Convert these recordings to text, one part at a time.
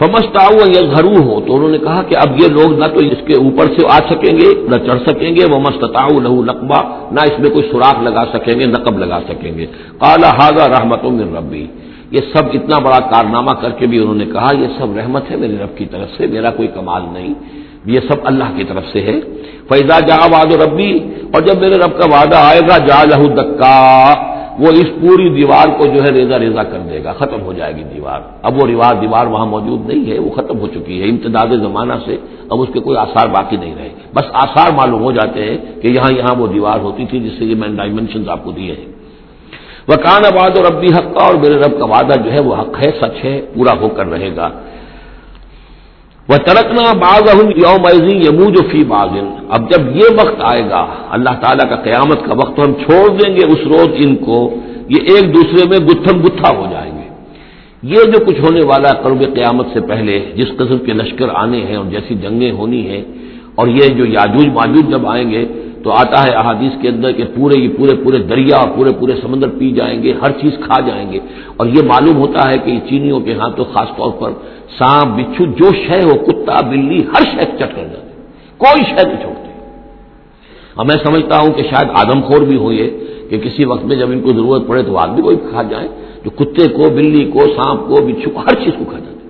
فمستا یا گھرو ہو تو انہوں نے کہا کہ اب یہ لوگ نہ تو اس کے اوپر سے آ سکیں گے، نہ چڑھ سکیں گے۔ وہ مستتا لہو نقبہ نہ اس میں کوئی سوراخ لگا سکیں گے، نقب لگا سکیں گے۔ کالا حاضہ رحمت من ربی یہ سب اتنا بڑا کارنامہ کر کے بھی انہوں نے کہا، یہ سب رحمت ہے میرے رب کی طرف سے، میرا کوئی کمال نہیں۔ یہ سب اللہ کی طرف سے ہے۔ فیضا جا واد ربی اور جب میرے رب کا وعدہ آئے گا جا لہو دکا وہ اس پوری دیوار کو جو ہے ریزا ریزا کر دے گا، ختم ہو جائے گی دیوار۔ اب وہ ریواز دیوار وہاں موجود نہیں ہے، وہ ختم ہو چکی ہے، امتداد زمانہ سے اب اس کے کوئی آثار باقی نہیں رہے۔ بس آثار معلوم ہو جاتے ہیں کہ یہاں یہاں وہ دیوار ہوتی تھی، جس سے یہ میں ڈائمینشن آپ کو دیے ہیں۔ وہ کان آباد اور ربی حق کا اور میرے رب کا وعدہ جو ہے وہ حق ہے، سچ ہے، پورا ہو کر رہے گا۔ وہ ترکنا باز یوم یمو جو فی باغن اب جب یہ وقت آئے گا، اللہ تعالیٰ کا قیامت کا وقت ہم چھوڑ دیں گے اس روز ان کو، یہ ایک دوسرے میں گتھم گتھا ہو جائیں گے۔ یہ جو کچھ ہونے والا قرب قیامت سے پہلے، جس قسم کے لشکر آنے ہیں اور جیسی جنگیں ہونی ہیں، اور یہ جو یاجوج ماجوج جب آئیں گے تو آتا ہے احادیث کے اندر کہ پورے یہ پورے پورے دریا، پورے پورے سمندر پی جائیں گے، ہر چیز کھا جائیں گے۔ اور یہ معلوم ہوتا ہے کہ چینیوں کے ہاں تو خاص طور پر سانپ، بچھو، جو شے ہو، کتا، بلی، ہر شے چٹ کر جاتے کوئی شے نہیں چھوڑتے۔ اور میں سمجھتا ہوں کہ شاید آدم خور بھی ہو یہ، کہ کسی وقت میں جب ان کو ضرورت پڑے تو آدمی کوئی کھا جائے۔ جو کتے کو، بلی کو، سانپ کو، بچھو کو، ہر چیز کو کھا جاتے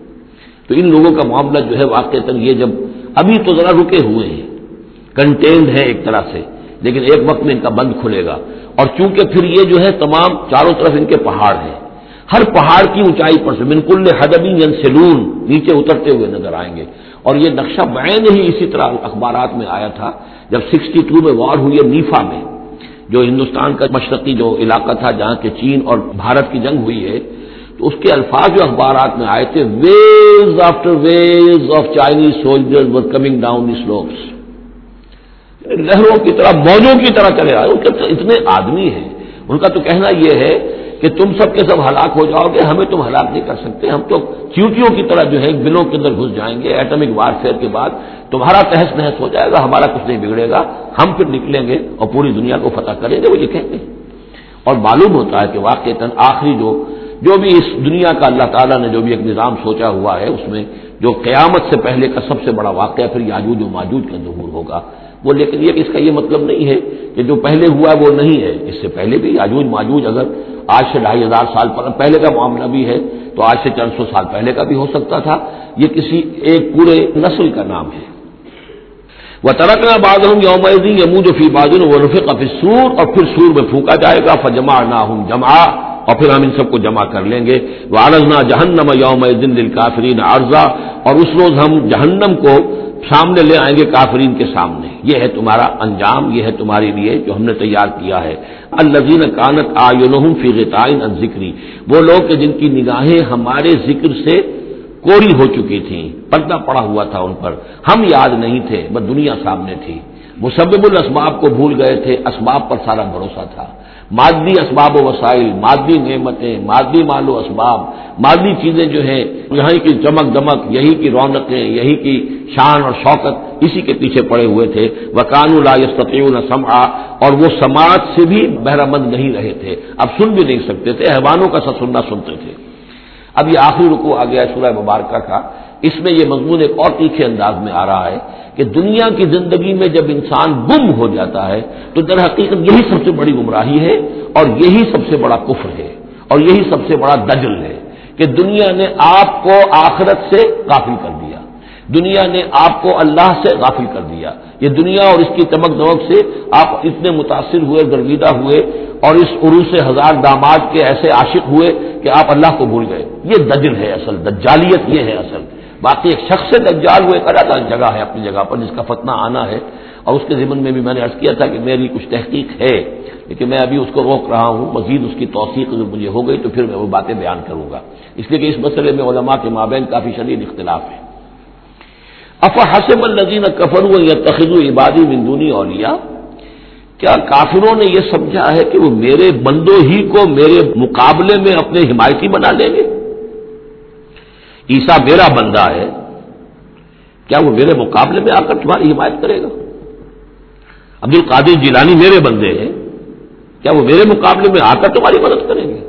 تو ان لوگوں کا معاملہ جو ہے واقع تک یہ، جب ابھی تو ذرا رکے ہوئے ہیں کنٹینڈ ہے ایک طرح سے، لیکن ایک وقت میں ان کا بند کھلے گا۔ اور چونکہ پھر یہ جو ہے تمام چاروں طرف ان کے پہاڑ ہیں، ہر پہاڑ کی اونچائی پر سے بالکل حدبی سلون نیچے اترتے ہوئے نظر آئیں گے۔ اور یہ نقشہ بین ہی اسی طرح اخبارات میں آیا تھا، جب سکسٹی ٹو میں وار ہوئی ہے نیفا میں، جو ہندوستان کا مشرقی جو علاقہ تھا جہاں کے چین اور بھارت کی جنگ ہوئی ہے، تو اس کے الفاظ جو اخبارات میں آئے تھے waves after waves of Chinese soldier were coming down the slopes لہروں کی طرح، موجوں کی طرح چلے آئے۔ ان کے اتنے آدمی ہیں۔ ان کا تو کہنا یہ ہے کہ تم سب کے سب ہلاک ہو جاؤ گے، ہمیں تم ہلاک نہیں کر سکتے۔ ہم تو چیوٹیوں کی طرح جو ہے بلوں کے اندر گھس جائیں گے۔ ایٹمک وار فیئر کے بعد تمہارا تحس نحس ہو جائے گا، ہمارا کچھ نہیں بگڑے گا۔ ہم پھر نکلیں گے اور پوری دنیا کو فتح کریں گے، وہ یہ کہیں گے۔ اور معلوم ہوتا ہے کہ واقع آخری جو جو بھی اس دنیا کا اللہ تعالیٰ نے جو بھی ایک نظام سوچا ہوا ہے، اس میں جو قیامت سے پہلے کا سب سے بڑا واقعہ پھر یاجوج و ماجوج کا ظہور ہوگا۔ وہ لیکن یہ اس کا یہ مطلب نہیں ہے کہ جو پہلے ہوا وہ نہیں ہے۔ اس سے پہلے بھی یاجوج ماجوج اگر آج سے ڈھائی ہزار سال پہلے کا معاملہ بھی ہے تو آج سے چند سو سال پہلے کا بھی ہو سکتا تھا۔ یہ کسی ایک پورے نسل کا نام ہے۔ وہ ترکنا باد ہوں یوم یمو جو فی بادن وہ رفیق سور اور پھر سور میں پھونکا جائے گا۔ فجما نہ ہوں جمع اور پھر ہم ان سب کو جمع کر لیں گے۔ وہ آرزنا جہنم یوم دن دل کافرین عرضہ اور اس روز ہم جہنم کو سامنے لے آئیں گے کافرین کے سامنے۔ یہ ہے تمہارا انجام، یہ ہے تمہارے لیے جو ہم نے تیار کیا ہے۔ الزین کانت آئین فی تعین ذکری۔ وہ لوگ کہ جن کی نگاہیں ہمارے ذکر سے کوری ہو چکی تھیں، پردہ پڑا ہوا تھا ان پر۔ ہم یاد نہیں تھے بس دنیا سامنے تھی۔ مسبب الاسباب کو بھول گئے تھے، اسباب پر سارا بھروسہ تھا۔ مادی اسباب و وسائل، مادی نعمتیں، مادی مال و اسباب، مادی چیزیں جو ہیں یہیں کی چمک دمک، یہی کی رونقیں، یہی کی شان اور شوکت، اسی کے پیچھے پڑے ہوئے تھے۔ وہ قانون یستقیون سما اور وہ سماج سے بھی بہرامند نہیں رہے تھے۔ اب سن بھی نہیں سکتے تھے، حیوانوں کا سب سننا سنتے تھے۔ اب یہ آخری رکو آ گیا سورہ مبارکہ کا۔ اس میں یہ مضمون ایک اور تیکھے انداز میں آ رہا ہے۔ کہ دنیا کی زندگی میں جب انسان گم ہو جاتا ہے، تو در حقیقت یہی سب سے بڑی گمراہی ہے اور یہی سب سے بڑا کفر ہے اور یہی سب سے بڑا دجل ہے کہ دنیا نے آپ کو آخرت سے غافل کر دیا۔ دنیا نے آپ کو اللہ سے غافل کر دیا۔ یہ دنیا اور اس کی چمک دمک سے آپ اتنے متاثر ہوئے گرویدہ ہوئے اور اس عروس ہزار داماد کے ایسے عاشق ہوئے کہ آپ اللہ کو بھول گئے۔ یہ دجل ہے اصل، دجالیت یہ ہے اصل۔ باقی ایک شخص دجال ہوئے کا زیادہ جگہ ہے اپنی جگہ پر جس کا فتنہ آنا ہے۔ اور اس کے ذمن میں بھی میں نے عرض کیا تھا کہ میری کچھ تحقیق ہے، لیکن میں ابھی اس کو روک رہا ہوں، مزید اس کی توثیق جو مجھے ہو گئی تو پھر میں وہ باتیں بیان کروں گا۔ اس لیے کہ اس مسئلے میں علماء کے مابین کافی شدید اختلاف ہے اف حسب النزین کفر یا تخذ عبادی مندونی اولیا کیا کافروں نے یہ سمجھا ہے کہ وہ میرے بندوں ہی کو میرے مقابلے میں اپنے حمایتی بنا لیں گے؟ عیسا میرا بندہ ہے، کیا وہ میرے مقابلے میں آ کر تمہاری حمایت کرے گا؟ عبد القادر جیلانی میرے بندے ہیں، کیا وہ میرے مقابلے میں آ کر تمہاری مدد کریں گے؟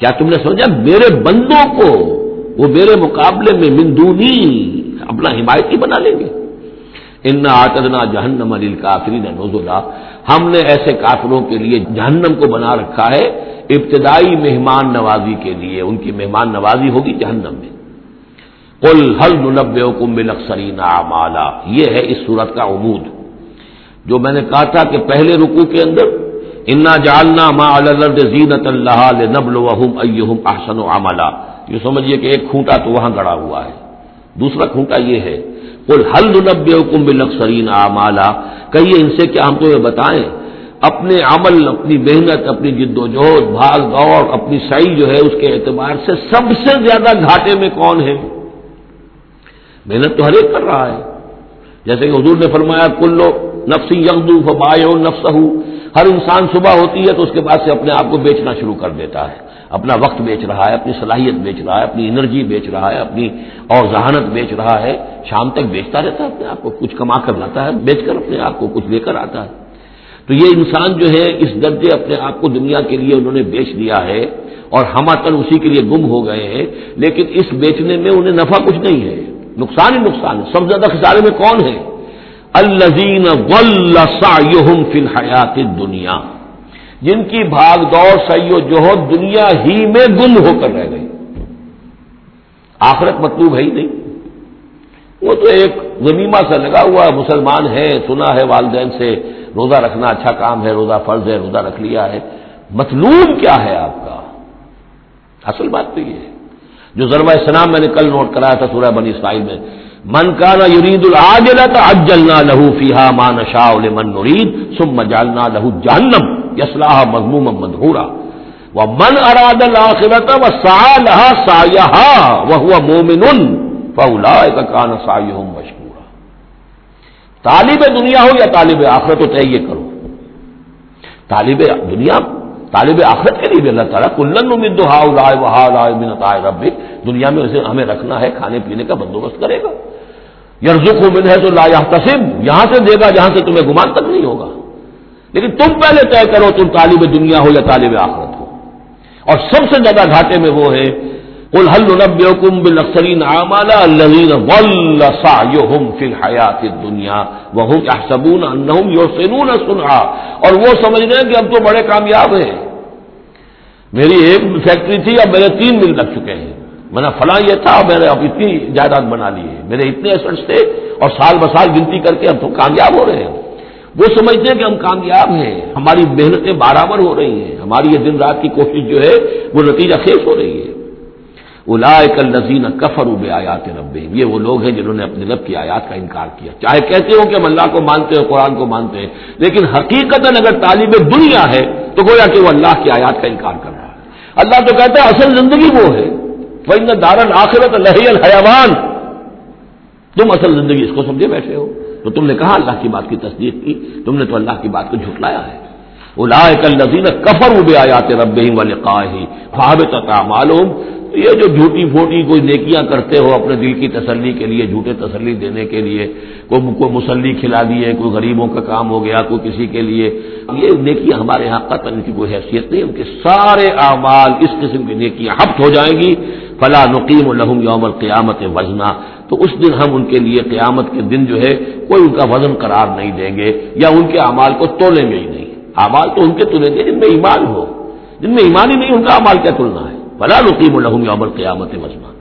کیا تم نے سمجھا میرے بندوں کو وہ میرے مقابلے میں مندونی اپنا حمایتی بنا لیں گے؟ ان آتدنا جہنم علی کافرین نوزلہ ہم نے ایسے کافروں کے لیے جہنم کو بنا رکھا ہے ابتدائی مہمان نوازی کے لیے، ان کی مہمان نوازی ہوگی جہنم میں۔ کل حل نب کم بلکسرین مالا یہ ہے اس صورت کا عمود۔ جو میں نے کہا تھا کہ پہلے رکو کے اندر، انا جالنا ما زینت اللہ نبل احسن و عملہ یہ سمجھیے کہ ایک کھوٹا تو وہاں گڑا ہوا ہے۔ دوسرا کھوٹا یہ ہے۔ کل حل نب کم بلکسرین مالا کہیے ان سے کیا ہم تمہیں بتائیں۔ اپنے عمل، اپنی محنت، اپنی جد و جہد، بھاگ دوڑ، اپنی سعی جو ہے اس کے اعتبار سے سب سے زیادہ گھاٹے میں کون ہے؟ محنت تو ہر ایک کر رہا ہے۔ جیسے کہ حضور نے فرمایا کلو نفسی یغدو فبایو نفس ہر انسان صبح ہوتی ہے تو اس کے بعد سے اپنے آپ کو بیچنا شروع کر دیتا ہے۔ اپنا وقت بیچ رہا ہے، اپنی صلاحیت بیچ رہا ہے، اپنی انرجی بیچ رہا ہے، اپنی اور ذہانت بیچ رہا ہے۔ شام تک بیچتا رہتا ہے اپنے آپ کو، کچھ کما کر لاتا ہے، بیچ کر اپنے آپ کو کچھ لے کر آتا ہے۔ تو یہ انسان جو ہے، اس درجے اپنے آپ کو دنیا کے لیے انہوں نے بیچ دیا ہے اور ہم تن اسی کے لیے گم ہو گئے ہیں، لیکن اس بیچنے میں انہیں نفع کچھ نہیں ہے۔ نقصان ہی نقصان ہے۔ سب زیادہ خسارے میں کون ہے؟ الزین فی الحیات دنیا جن کی بھاگ دوڑ سیو جو دنیا ہی میں گم ہو کر رہ گئی۔ آخرت مطلوب ہے ہی نہیں۔ وہ تو ایک زمیمہ سے لگا ہوا مسلمان ہے، سنا ہے والدین سے روزہ رکھنا اچھا کام ہے، روزہ فرض ہے، روزہ رکھ لیا ہے۔ مطلوب کیا ہے آپ کا؟ اصل بات تو یہ ہے۔ جو ضرور اسلام میں نے کل نوٹ کرایا تھا سورہ بنی اسرائیل میں، من کا نا یورید اجلنا لہو فیحا مان شاہ من نرید سم جالنا لہو جہنم یسلاح مضموم مدہورا وہ من اراد الآخرت و سا لہا سا وہ مومن فولا کا کان سا مشکورا۔ طالب دنیا ہو یا طالب آخرت تو طے یہ کرو۔ طالب دنیا، طالب آخرت کے لیے بھی اللہ تعالیٰ کلن امید ہا وہ رب دنیا میں اسے ہمیں رکھنا ہے، کھانے پینے کا بندوبست کرے گا۔ یرزق من ہے تو لا تسم یہاں سے دے گا، جہاں سے تمہیں گمان تک نہیں ہوگا۔ لیکن تم پہلے طے کرو تم طالب دنیا ہو یا طالب آخرت ہو۔ اور سب سے زیادہ گھاٹے میں وہ ہے الحل نبم بلسرین فل حیات دنیا وہ سبون یوسنون سنا اور وہ سمجھ رہے ہیں کہ اب تو بڑے کامیاب ہیں۔ میری ایک فیکٹری تھی اب میرے تین مل لگ چکے ہیں۔ میں نے فلاں یہ تھا، میں نے اب اتنی جائیداد بنا لی ہے۔ میرے اتنے ایسٹس تھے اور سال بسال گنتی کر کے اب تو کامیاب ہو رہے ہیں۔ وہ سمجھتے ہیں کہ ہم کامیاب ہیں۔ ہماری محنتیں برابر ہو رہی ہیں۔ ہماری یہ دن رات کی کوشش جو ہے، وہ نتیجہ خیز ہو رہی ہے۔ کل نذین کفر اب آیات رب یہ وہ لوگ ہیں جنہوں نے اپنے رب کی آیات کا انکار کیا۔ چاہے کہتے ہو کہ ہم اللہ کو مانتے ہیں، قرآن کو مانتے ہیں، لیکن حقیقت اگر طالب دنیا ہے، تو گویا کہ وہ اللہ کی آیات کا انکار کر رہا ہے۔ اللہ تو کہتا ہے، اصل زندگی وہ ہے۔ وہ دارن آخرت لہی الحیوان تم اصل زندگی اس کو سمجھے بیٹھے ہو۔ تو تم نے کہا اللہ کی بات کی تصدیق کی، تم نے تو اللہ کی بات کو جھٹلایا ہے۔ الزین کفر ابے آیات رب والے معلوم یہ جو جھوٹی پھوٹی کوئی نیکیاں کرتے ہو اپنے دل کی تسلی کے لیے، جھوٹے تسلی دینے کے لیے، کوئی کوئی مسلی کھلا دیے، کوئی غریبوں کا کام ہو گیا، کوئی کسی کے لیے، یہ نیکیاں ہمارے یہاں قتل کی کوئی حیثیت نہیں، ان کے سارے اعمال اس قسم کی نیکیاں ہفت ہو جائیں گی۔ فلاں نقیم الحم یوم القیامت وزنا۔ تو اس دن ہم ان کے لیے قیامت کے دن جو ہے، کوئی ان کا وزن قرار نہیں دیں گے یا ان کے اعمال کو تولیں گے ہی نہیں۔ اعمال تو ان کے تلیں گے جن میں ایمان ہو۔ جن میں ایمان ہی نہیں، ان کا اعمال کیا تلنا ہے؟ فلا نقیم الحم یوم القیامت وزنا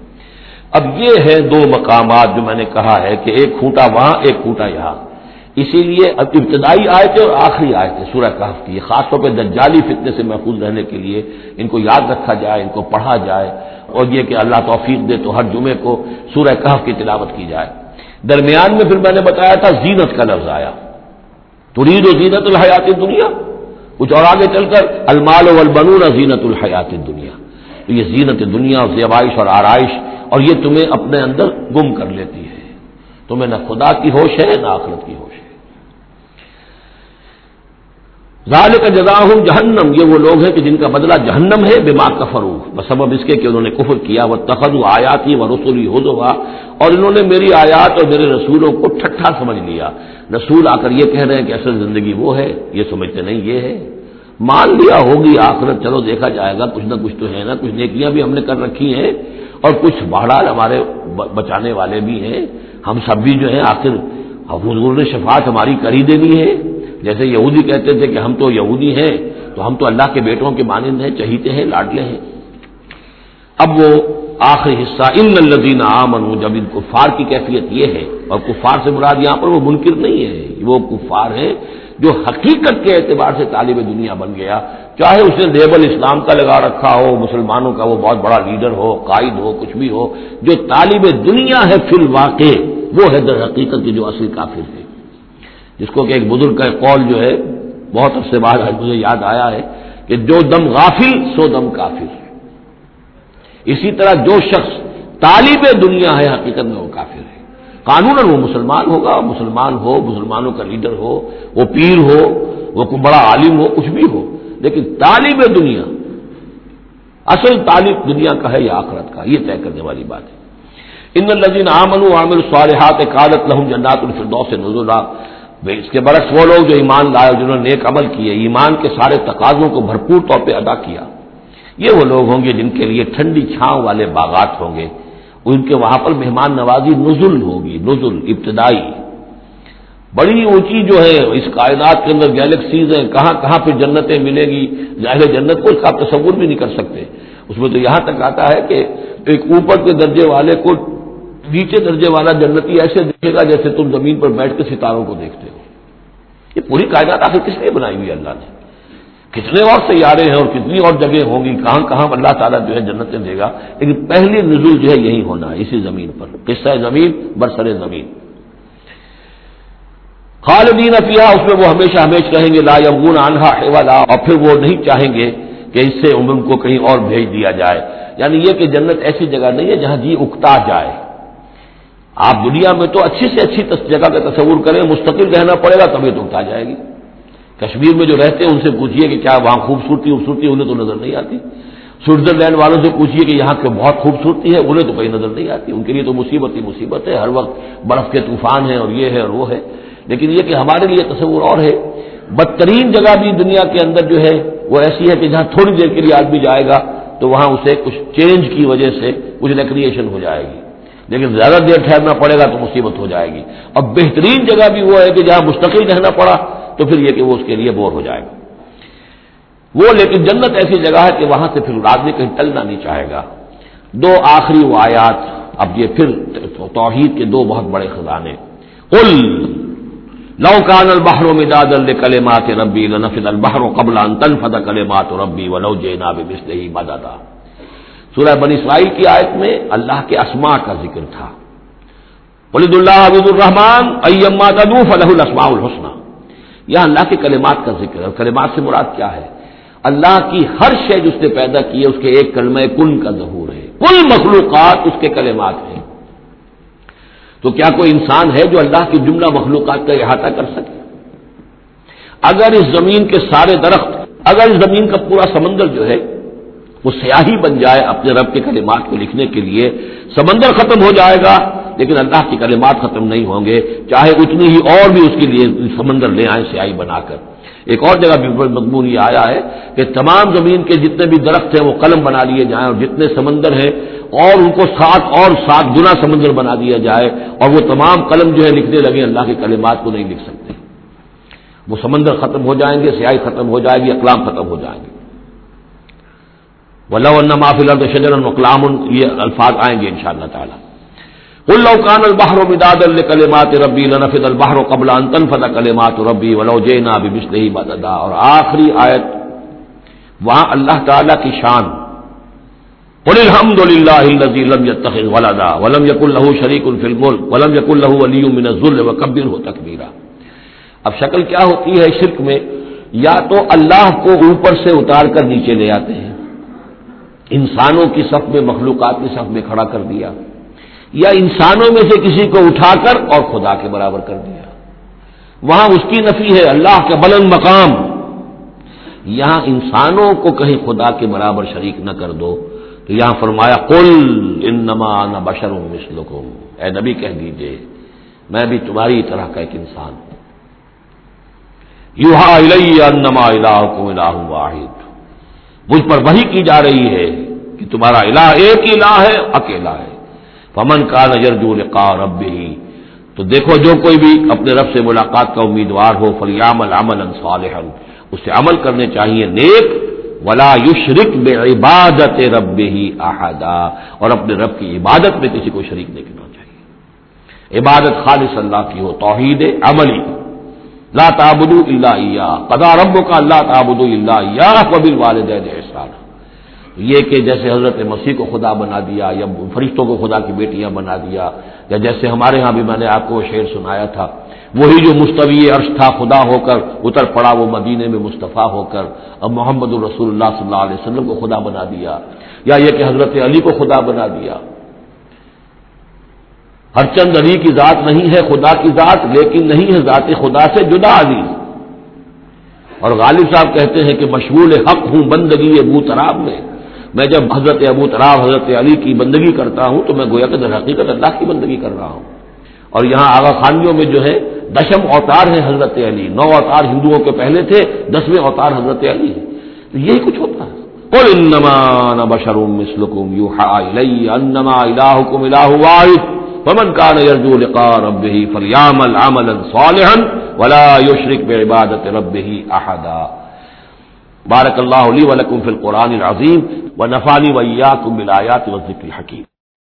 اب یہ ہے دو مقامات جو میں نے کہا ہے کہ ایک کھوٹا وہاں، ایک کھوٹا یہاں۔ اسی لیے اب ابتدائی آئے تھے اور آخری آئے تھے سورہ کہف کی۔ خاص طور پہ دجالی فتنے سے محفوظ رہنے کے لیے ان کو یاد رکھا جائے، ان کو پڑھا جائے اور یہ کہ اللہ توفیق دے تو ہر جمعے کو سورہ کہف کی تلاوت کی جائے۔ درمیان میں پھر میں نے بتایا تھا زینت کا لفظ آیا۔ ترید و زینت الحیات دنیا کچھ اور آگے چل کر، المال والبنون زینت الحیات دنیا تو یہ زینت دنیا اور زیبائش اور آرائش اور یہ تمہیں اپنے اندر گم کر لیتی ہے۔ تمہیں نہ خدا کی ہوش ہے، نہ آخرت کی ہوش ہے۔ ظال کا جزا ہوں جہنم، یہ وہ لوگ ہیں کہ جن کا بدلہ جہنم ہے بے ماں کفر سبب اس کے کہ انہوں نے کفر کیا وہ تخد آیاتی و رسولی ہو اور انہوں نے میری آیات اور میرے رسولوں کو ٹھٹھا سمجھ لیا۔ رسول آ کر یہ کہہ رہے ہیں کہ اصل زندگی وہ ہے، یہ سمجھتے نہیں، یہ ہے۔ مان لیا ہوگی، آخرت چلو دیکھا جائے گا، کچھ نہ کچھ تو ہے نا، کچھ نیکیاں بھی ہم نے کر رکھی ہیں اور کچھ بہرحال ہمارے بچانے والے بھی ہیں، ہم سب بھی جو ہیں آخر حضور نے شفاعت ہماری کری دینی ہے، جیسے یہودی کہتے تھے کہ ہم تو یہودی ہیں، تو ہم تو اللہ کے بیٹوں کے مانند ہیں، چہیتے ہیں، لاڈلے ہیں۔ اب وہ آخری حصہ، ان الدین عامن جب ان کفار کی کیفیت یہ ہے، اور کفار سے مراد یہاں پر وہ منکر نہیں ہے، وہ کفار ہے جو حقیقت کے اعتبار سے طالب دنیا بن گیا، چاہے اس نے دیبل اسلام کا لگا رکھا ہو، مسلمانوں کا وہ بہت بڑا لیڈر ہو، قائد ہو، کچھ بھی ہو، جو طالب دنیا ہے فی الواقع، وہ ہے در حقیقت کی جو اصل کافر ہے۔ جس کو کہ ایک بزرگ کا قول جو ہے، بہت عرصے بعد مجھے یاد آیا ہے کہ جو دم غافل، سو دم کافر۔ اسی طرح جو شخص طالب دنیا ہے، حقیقت میں وہ کافر ہے۔ قانون وہ مسلمان ہوگا، مسلمان ہو، مسلمانوں کا لیڈر ہو، وہ پیر ہو، وہ کوئی بڑا عالم ہو، کچھ بھی ہو، لیکن طالب دنیا، اصل طالب دنیا کا ہے یا آخرت کا، یہ طے کرنے والی بات ہے۔ ان الزین عامن عامر صالحات قادت لہم جنات الفردو سے نزولہ اس کے برعکس وہ لوگ جو ایمان لائے جنہوں نے نیک عمل کیے، ایمان کے سارے تقاضوں کو بھرپور طور پہ ادا کیا۔ یہ وہ لوگ ہوں گے جن کے لیے ٹھنڈی چھاؤں والے باغات ہوں گے۔ ان کے وہاں پر مہمان نوازی نزل ہوگی، نزل، ابتدائی۔ بڑی اونچی جو ہے، اس کائنات کے اندر گیلیکسیز ہیں، کہاں کہاں پہ جنتیں ملے گی؟ ظاہر جنت کو اس کا آپ تصور بھی نہیں کر سکتے۔ اس میں تو یہاں تک آتا ہے کہ ایک اوپر کے درجے والے کو نیچے درجے والا جنتی ایسے دیکھے گا جیسے تم زمین پر بیٹھ کے ستاروں کو دیکھتے ہو۔ یہ پوری کائنات آخر کس نے بنائی ہوئی اللہ نے؟ کتنے اور سیارے ہیں اور کتنی اور جگہ ہوں گی، کہاں کہاں اللہ تعالیٰ جو ہے جنتیں دے گا۔ لیکن پہلی نزول جو ہے یہی ہونا ہے، اسی زمین پر۔ قصہ زمین، برسر زمین۔ خالدین افیہ اس میں وہ ہمیشہ ہمیشہ کہیں گے، لا یمون آنہا حیوالا اور پھر وہ نہیں چاہیں گے کہ اس سے ان کو کہیں اور بھیج دیا جائے۔ یعنی یہ کہ جنت ایسی جگہ نہیں ہے جہاں جی اکتا جائے۔ آپ دنیا میں تو اچھی سے اچھی جگہ کا تصور کریں، مستقل رہنا پڑے گا، تبھی تو اکتا جائے گی۔ کشمیر میں جو رہتے ہیں ان سے پوچھیے کہ کیا وہاں خوبصورتی خوبصورتی انہیں تو نظر نہیں آتی۔ سوئٹزرلینڈ والوں سے پوچھیے کہ یہاں کی بہت خوبصورتی ہے، انہیں تو کہیں نظر نہیں آتی۔ ان کے لیے تو مصیبت ہی مصیبت ہے، ہر وقت برف کے طوفان ہیں اور یہ ہے اور وہ ہے۔ لیکن یہ کہ ہمارے لیے تصور اور ہے۔ بدترین جگہ بھی دنیا کے اندر جو ہے، وہ ایسی ہے کہ جہاں تھوڑی دیر کے لیے آدمی جائے گا تو وہاں اسے کچھ چینج کی وجہ سے کچھ ریکریشن ہو جائے گی۔ لیکن زیادہ دیر ٹھہرنا پڑے گا تو مصیبت ہو جائے گی۔ اب بہترین جگہ بھی وہ ہے کہ جہاں مستقل رہنا پڑا۔ تو پھر یہ کہ وہ اس کے لیے بور ہو جائے گا۔ وہ لیکن جنت ایسی جگہ ہے کہ وہاں سے پھر آدمی کہیں ٹلنا نہیں چاہے گا۔ دو آخری وہ آیات، اب یہ پھر توحید کے دو بہت بڑے خزانے۔ قل، لو کان البحر مداد الکلمات ربی لنفد البحر قبل ان تنفد کلمات ربی ولو جینا بمثله مددا۔ سورہ بنی اسرائیل کی آیت میں اللہ کے اسماء کا ذکر تھا۔ ولید اللہ عبد الرحمان ایما تدو فلح الاسماء الحسنہ یہاں اللہ کے کلمات کا ذکر ہے۔ کلمات سے مراد کیا ہے؟ اللہ کی ہر شے جس نے پیدا کی ہے، اس کے ایک کلمہ کن کا ظہور ہے۔ کل مخلوقات اس کے کلمات ہیں۔ تو کیا کوئی انسان ہے جو اللہ کی جملہ مخلوقات کا احاطہ کر سکے؟ اگر اس زمین کے سارے درخت، اگر اس زمین کا پورا سمندر جو ہے، وہ سیاہی بن جائے اپنے رب کے کلمات کو لکھنے کے لیے، سمندر ختم ہو جائے گا لیکن اللہ کے کلمات ختم نہیں ہوں گے۔ چاہے اتنی ہی اور بھی اس کے لیے سمندر لے آئیں سیاہی بنا کر۔ ایک اور جگہ مضمون یہ آیا ہے کہ تمام زمین کے جتنے بھی درخت ہیں وہ قلم بنا لیے جائیں اور جتنے سمندر ہیں اور ان کو سات اور سات گنا سمندر بنا دیا جائے اور وہ تمام قلم جو ہے لکھنے لگے، اللہ کے کلمات کو نہیں لکھ سکتے۔ وہ سمندر ختم ہو جائیں گے، سیاہی ختم ہو جائے گی، اقلام ختم ہو جائیں گے۔ ولہ معافی اللہ شجر القلام یہ الفاظ آئیں گے ان شاء اللہ تعالیٰ۔ کان البحر مداد الکلمات ربی لنفد البحر قبل ان تنفد کلمات ربی ولو جینا بمثله مددا اور آخری آیت وہاں اللہ تعالی کی شان قل الحمد للہ الذي لم يتخذ ولدا ولم يكن له شريك في الملك ولم يكن له ولي من الذل وكبره تكبيرا اب شکل کیا ہوتی ہے شرک میں؟ یا تو اللہ کو اوپر سے اتار کر نیچے لے آتے ہیں انسانوں کی صف میں مخلوقات کی صف میں کھڑا کر دیا یا انسانوں میں سے کسی کو اٹھا کر اور خدا کے برابر کر دیا۔ وہاں اس کی نفی ہے، اللہ کے بلند مقام۔ یہاں انسانوں کو کہیں خدا کے برابر شریک نہ کر دو۔ تو یہاں فرمایا کل ان نما نہ بشر مسلکم اے نبی، کہہ دیجیے میں بھی تمہاری طرح کا ایک انسان ہوں۔ یوہا انما الہ الہ واحد۔ مجھ پر وہی کی جا رہی ہے کہ تمہارا الہ ایک ہی الہ ہے، اکیلا ہے۔ پمن کا نظر جو لقا رب ہی تو دیکھو جو کوئی بھی اپنے رب سے ملاقات کا امیدوار ہو فلیام العمل صالح اسے عمل کرنے چاہیے نیک، ولا یشرک بے عبادت رب ہی احدا اور اپنے رب کی عبادت میں کسی کو شریک نہیں کرنا چاہیے۔ عبادت خالص اللہ کی ہو، توحید عملی۔ لا تعبدو اللہ قدا رب کا اللہ تعبدو اللہ قبل والدین احسان یہ کہ جیسے حضرت مسیح کو خدا بنا دیا یا فرشتوں کو خدا کی بیٹیاں بنا دیا یا جیسے ہمارے ہاں بھی میں نے آپ کو وہ شعر سنایا تھا، وہی جو مستوی عرش تھا، خدا ہو کر اتر پڑا وہ مدینے میں مصطفیٰ ہو کر اب محمد الرسول اللہ صلی اللہ علیہ وسلم کو خدا بنا دیا، یا یہ کہ حضرت علی کو خدا بنا دیا۔ ہر چند علی کی ذات نہیں ہے خدا کی ذات، لیکن نہیں ہے ذات خدا سے جدا علی۔ اور غالب صاحب کہتے ہیں کہ مشغول حق ہوں بندگی ابو تراب میں۔ میں جب حضرت ابو تراب حضرت علی کی بندگی کرتا ہوں تو میں گویا کہ در حقیقت اللہ کی بندگی کر رہا ہوں۔ اور یہاں آغا خانیوں میں جو ہے، دشم اوتار ہے حضرت علی۔ نو اوتار ہندوؤں کے پہلے تھے، دسویں اوتار حضرت علی ہے تو یہی کچھ ہوتا ہے۔ قل انما بشروم مسلکم یو انما الہکم الہ واحد فمن كان يرجو لقاء ربه فليعمل عملا صالحا ولا يشرك بعبادة ربه احدا۔ بارک اللہ علی ولکم فی القرآن العظیم و نفانی ویا کم بلایات و ذکر حکیم